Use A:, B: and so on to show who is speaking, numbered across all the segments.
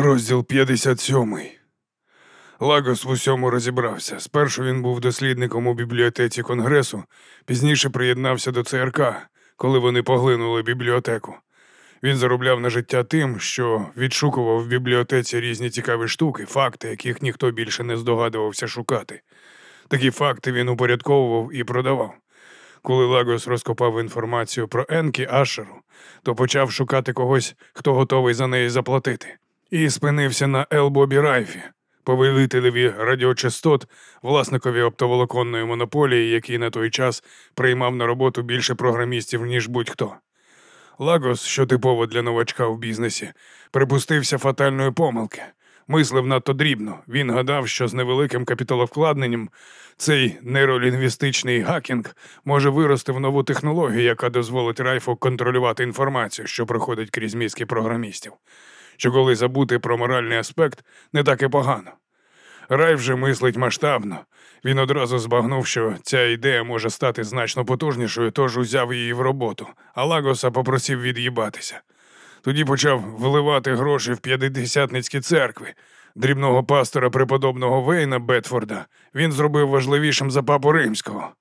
A: Розділ 57. Лагос в усьому розібрався. Спершу він був дослідником у бібліотеці Конгресу, пізніше приєднався до ЦРК, коли вони поглинули бібліотеку. Він заробляв на життя тим, що відшукував в бібліотеці різні цікаві штуки, факти, яких ніхто більше не здогадувався шукати. Такі факти він упорядковував і продавав. Коли Лагос розкопав інформацію про Енкі Ашеру, то почав шукати когось, хто готовий за неї заплатити, і спинився на Елбобі Райфі, повелителеві радіочастот, власникові оптоволоконної монополії, який на той час приймав на роботу більше програмістів, ніж будь-хто. Лагос, що типово для новачка в бізнесі, припустився фатальної помилки. Мислив надто дрібно. Він гадав, що з невеликим капіталовкладненням цей нейролінгвістичний гакінг може вирости в нову технологію, яка дозволить Райфу контролювати інформацію, що проходить крізь мізки програмістів. Що коли забути про моральний аспект, не так і погано. Рай вже мислить масштабно. Він одразу збагнув, що ця ідея може стати значно потужнішою, тож узяв її в роботу, а Лагоса попросив від'їбатися. Тоді почав вливати гроші в п'ятидесятницькі церкви. Дрібного пастора преподобного Вейна Бетфорда він зробив важливішим за папу римського.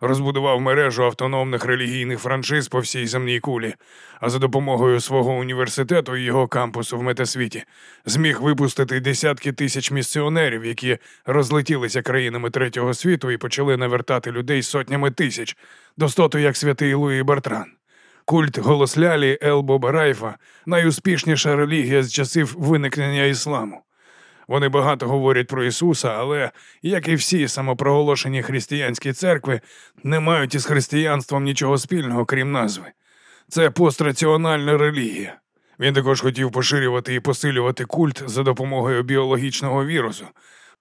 A: Розбудував мережу автономних релігійних франшиз по всій земній кулі, а за допомогою свого університету і його кампусу в метасвіті зміг випустити десятки тисяч місіонерів, які розлетілися країнами третього світу і почали навертати людей сотнями тисяч, достоту як святий Луї Бартран. Культ глосолалії Елбоба Райфа найуспішніша релігія з часів виникнення ісламу. Вони багато говорять про Ісуса, але, як і всі самопроголошені християнські церкви, не мають із християнством нічого спільного, крім назви. Це постраціональна релігія. Він також хотів поширювати і посилювати культ за допомогою біологічного вірусу.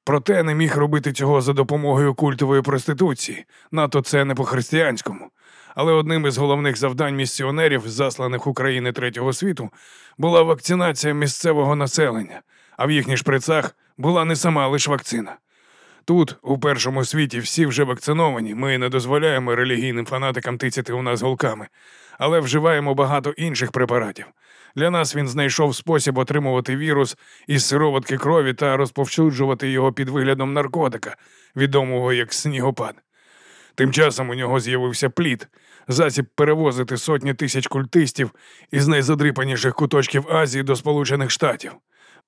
A: Проте не міг робити цього за допомогою культової проституції, надто це не по-християнському. Але одним із головних завдань місіонерів, засланих України третього світу, була вакцинація місцевого населення а в їхніх шприцах була не сама лише вакцина. Тут, у першому світі, всі вже вакциновані, ми не дозволяємо релігійним фанатикам тицяти у нас голками, але вживаємо багато інших препаратів. Для нас він знайшов спосіб отримувати вірус із сироватки крові та розповсюджувати його під виглядом наркотика, відомого як снігопад. Тим часом у нього з'явився плід, засіб перевозити сотні тисяч культистів із найзадрипаніших куточків Азії до Сполучених Штатів.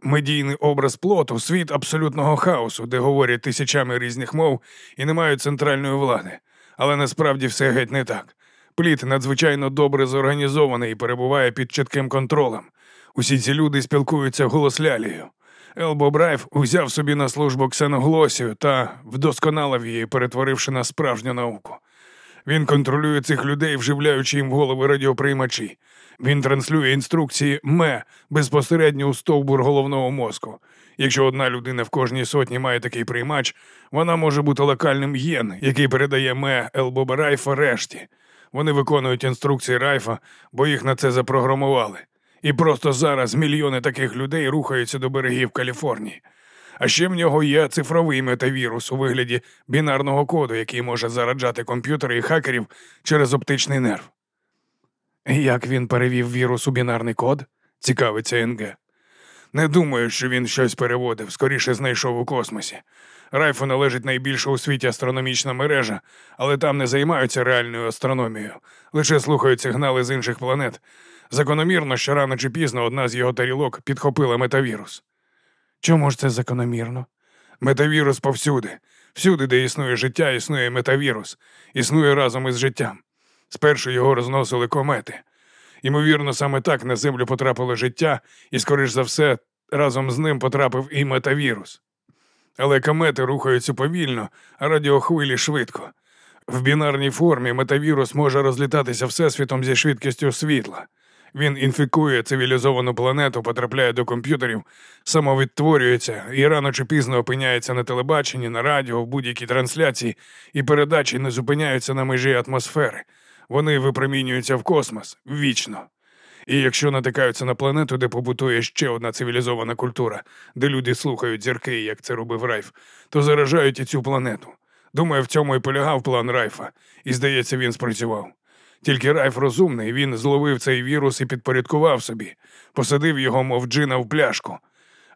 A: Медійний образ плоту світ абсолютного хаосу, де говорять тисячами різних мов і не мають центральної влади. Але насправді все геть не так. Пліт надзвичайно добре зорганізований і перебуває під чітким контролем. Усі ці люди спілкуються голослялією. Елбо Брайф узяв собі на службу ксеноглосію та вдосконалив її, перетворивши на справжню науку. Він контролює цих людей, вживляючи їм в голови радіоприймачі. Він транслює інструкції ме безпосередньо у стовбур головного мозку. Якщо одна людина в кожній сотні має такий приймач, вона може бути локальним єн, який передає ме Елбоба Райфа решті. Вони виконують інструкції Райфа, бо їх на це запрограмували. І просто зараз мільйони таких людей рухаються до берегів Каліфорнії. А ще в нього є цифровий метавірус у вигляді бінарного коду, який може зараджати комп'ютери і хакерів через оптичний нерв. Як він перевів вірус у бінарний код? цікавиться НГ. Не думаю, що він щось переводив, скоріше знайшов у космосі. Райфу належить найбільша у світі астрономічна мережа, але там не займаються реальною астрономією, лише слухають сигнали з інших планет. Закономірно, що рано чи пізно одна з його тарілок підхопила метавірус. Чому ж це закономірно? Метавірус повсюди. Всюди, де існує життя, існує метавірус, існує разом із життям. Спершу його розносили комети. Ймовірно, саме так на землю потрапило життя, і, скоріш за все, разом з ним потрапив і метавірус. Але комети рухаються повільно, а радіохвилі швидко. В бінарній формі метавірус може розлітатися всесвітом зі швидкістю світла. Він інфікує цивілізовану планету, потрапляє до комп'ютерів, самовідтворюється і рано чи пізно опиняється на телебаченні, на радіо, в будь-якій трансляції, і передачі не зупиняються на межі атмосфери. Вони випромінюються в космос вічно. І якщо натикаються на планету, де побутує ще одна цивілізована культура, де люди слухають зірки, як це робив Райф, то заражають і цю планету. Думаю, в цьому і полягав план Райфа, і, здається, він спрацював. Тільки Райф розумний, він зловив цей вірус і підпорядкував собі, посадив його, мов джина в пляшку.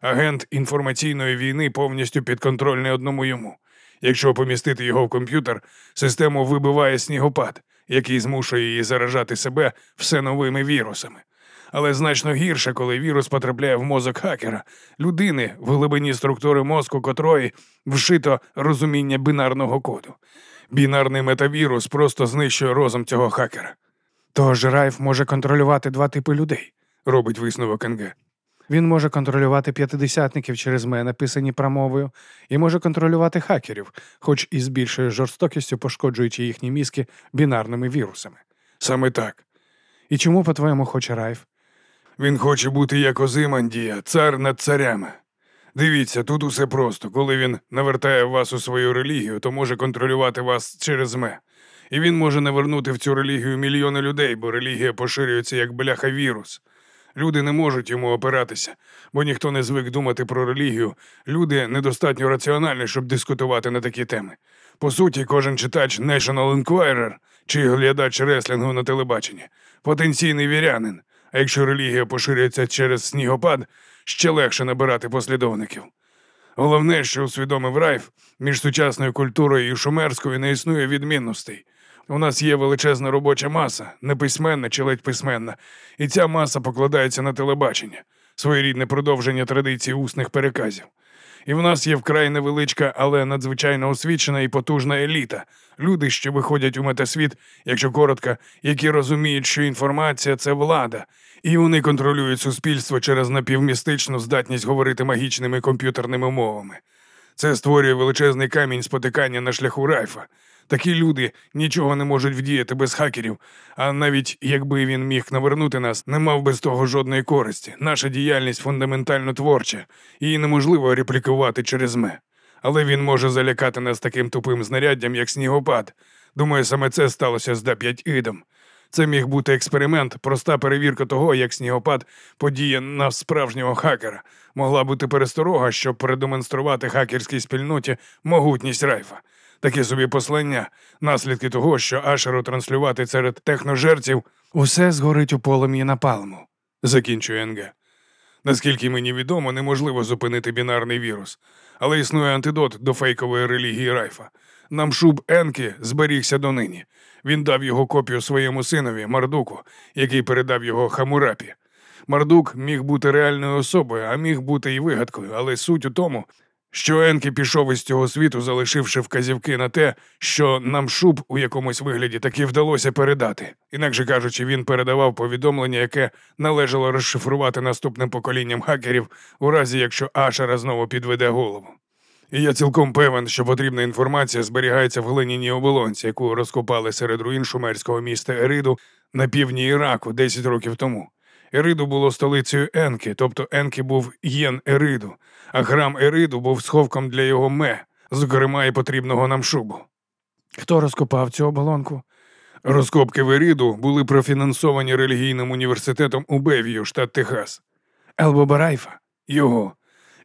A: Агент інформаційної війни повністю підконтрольний одному йому. Якщо помістити його в комп'ютер, систему вибиває снігопад, який змушує її заражати себе все новими вірусами. Але значно гірше, коли вірус потрапляє в мозок хакера, людини, в глибині структури мозку котрої вшито розуміння бінарного коду. Бінарний метавірус просто знищує розум цього хакера.
B: Тож Райф може контролювати два типи людей.
A: Робить висновок НГ.
B: Він може контролювати п'ятидесятників через ме, написані прамовою, і може контролювати хакерів, хоч і з більшою жорстокістю пошкоджуючи їхні мізки бінарними вірусами.
A: Саме так.
B: І чого, по-твоєму, хоче Райф?
A: Він хоче бути як Озимандія, цар над царями. Дивіться, тут усе просто. Коли він навертає вас у свою релігію, то може контролювати вас через ме. І він може навернути в цю релігію мільйони людей, бо релігія поширюється як бляха вірус. Люди не можуть йому опиратися, бо ніхто не звик думати про релігію. Люди недостатньо раціональні, щоб дискутувати на такі теми. По суті, кожен читач National Enquirer чи глядач реслінгу на телебаченні потенційний вірянин. А якщо релігія поширюється через снігопад, ще легше набирати послідовників. Головне, що усвідомив Райф, між сучасною культурою і шумерською не існує відмінностей. У нас є величезна робоча маса, неписьменна чи ледь письменна, і ця маса покладається на телебачення, своєрідне продовження традиції усних переказів. І в нас є вкрай невеличка, але надзвичайно освічена і потужна еліта, люди, що виходять у метасвіт, якщо коротко, які розуміють, що інформація це влада, і вони контролюють суспільство через напівмістичну здатність говорити магічними комп'ютерними мовами. Це створює величезний камінь спотикання на шляху Райфа. Такі люди нічого не можуть вдіяти без хакерів, а навіть якби він міг навернути нас, не мав би з того жодної користі. Наша діяльність фундаментально творча, її неможливо реплікувати через ме. Але він може залякати нас таким тупим знаряддям, як снігопад. Думаю, саме це сталося з Д5 ідом. Це міг бути експеримент, проста перевірка того, як снігопад подіє на справжнього хакера. Могла бути пересторога, щоб продемонструвати хакерській спільноті могутність Райфа. Таке собі послання, наслідки того, що Ашеру транслювати серед техножерців
B: Усе згорить у полум'ї напалму.
A: закінчує НГ. Наскільки мені відомо, неможливо зупинити бінарний вірус, але існує антидот до фейкової релігії Райфа. Намшуб Енкі зберігся донині. Він дав його копію своєму синові Мардуку, який передав його Хамурапі. Мардук міг бути реальною особою, а міг бути і вигадкою, але суть у тому, що Енкі пішов із цього світу, залишивши вказівки на те, що нам шуб у якомусь вигляді таки вдалося передати. Інакше кажучи, він передавав повідомлення, яке належало розшифрувати наступним поколінням хакерів, у разі якщо Ашера знову підведе голову. І я цілком певен, що потрібна інформація зберігається в глиняній оболонці, яку розкопали серед руїн шумерського міста Ериду на півдні Іраку 10 років тому. Ериду було столицею Енки, тобто Енки був єн Ериду, а храм Ериду був сховком для його ме, зокрема і потрібного нам шубу.
B: Хто розкопав цю оболонку?
A: Розкопки в Ериду були профінансовані релігійним університетом у Бевію, штат Техас.
B: Ел Боба Райфа.
A: Його.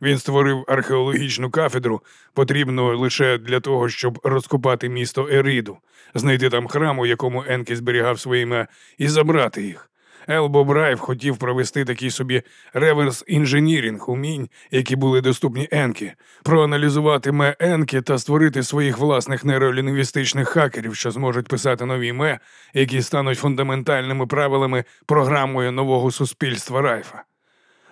A: Він створив археологічну кафедру, потрібну лише для того, щоб розкопати місто Ериду, знайти там храм, у якому Енкі зберігав свої ме, і забрати їх. Ел Боб Райф хотів провести такий собі reverse engineering умінь, які були доступні Енкі, проаналізувати ме Енкі та створити своїх власних нейролінгвістичних хакерів, що зможуть писати нові ме, які стануть фундаментальними правилами програмою нового суспільства Райфа.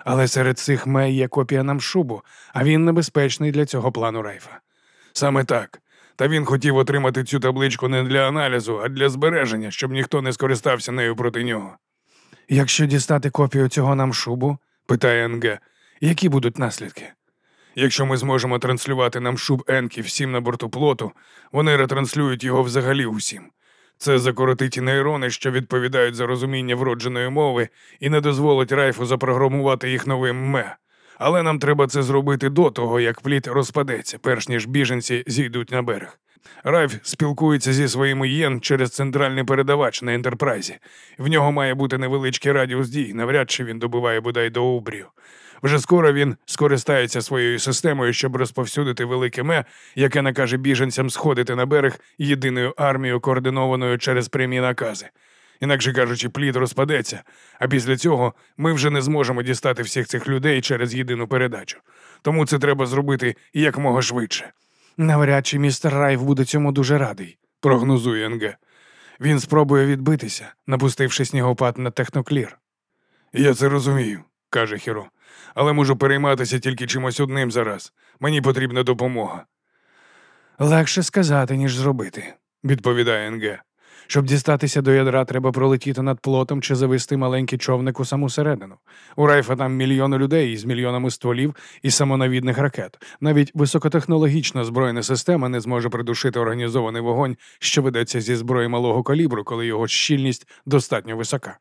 B: Але серед цих мей є копія намшубу, а він небезпечний для цього плану Райфа.
A: Саме так. Та він хотів отримати цю табличку не для аналізу, а для збереження, щоб ніхто не скористався нею проти нього.
B: Якщо дістати копію цього намшубу,
A: Питає НГ.
B: які будуть наслідки?
A: Якщо ми зможемо транслювати нам шуб Енкі всім на борту плоту, вони ретранслюють його взагалі усім. Це закоротить нейрони, що відповідають за розуміння вродженої мови, і не дозволить Райфу запрограмувати їх новим ме. Але нам треба це зробити до того, як пліт розпадеться, перш ніж біженці зійдуть на берег. Райф спілкується зі своїми єн через центральний передавач на ентерпрайзі. В нього має бути невеличкий радіус дій, навряд чи він добиває бодай до обрію. Вже скоро він скористається своєю системою, щоб розповсюдити велике ме, яке накаже біженцям сходити на берег єдиною армією, координованою через прямі накази. Інакше кажучи, плід розпадеться, а після цього ми вже не зможемо дістати всіх цих людей через єдину передачу. Тому це треба зробити якмога швидше,
B: Навряд чи містер Райф буде цьому дуже радий.
A: прогнозує НГ.
B: Він спробує відбитися, напустивши снігопад на техноклір.
A: Я це розумію, каже Хіро. Але можу перейматися тільки чимось одним зараз. Мені потрібна допомога,
B: Легше сказати, ніж зробити.
A: відповідає НГ.
B: Щоб дістатися до ядра, треба пролетіти над плотом чи завести маленький човник у саму середину. У Райфа там мільйони людей із мільйонами стволів і самонавідних ракет. Навіть високотехнологічна збройна система не зможе придушити організований вогонь, що ведеться зі зброї малого калібру, коли його щільність достатньо висока.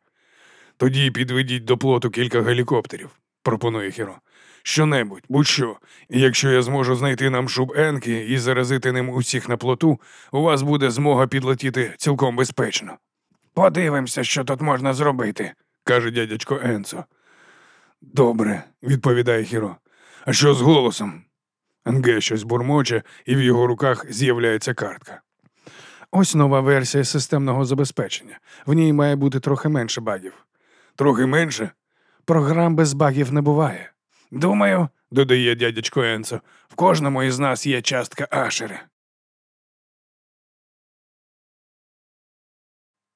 A: Тоді підведіть до плоту кілька гелікоптерів, пропонує Хіро. Щонебудь, будь-що. І якщо я зможу знайти нам шуб Енки і заразити ним усіх на плоту, у вас буде змога підлетіти цілком безпечно.
B: Подивимося, що тут можна зробити.
A: каже дядячко Енцо. Добре, відповідає Хіро. А що з голосом? Енге щось бурмоче, і в його руках з'являється картка.
B: Ось нова версія системного забезпечення. В ній має бути трохи менше багів.
A: Трохи менше,
B: Програм без багів не буває.
A: думаю, додає дядячко Енцо, в кожному із нас є частка Ашери.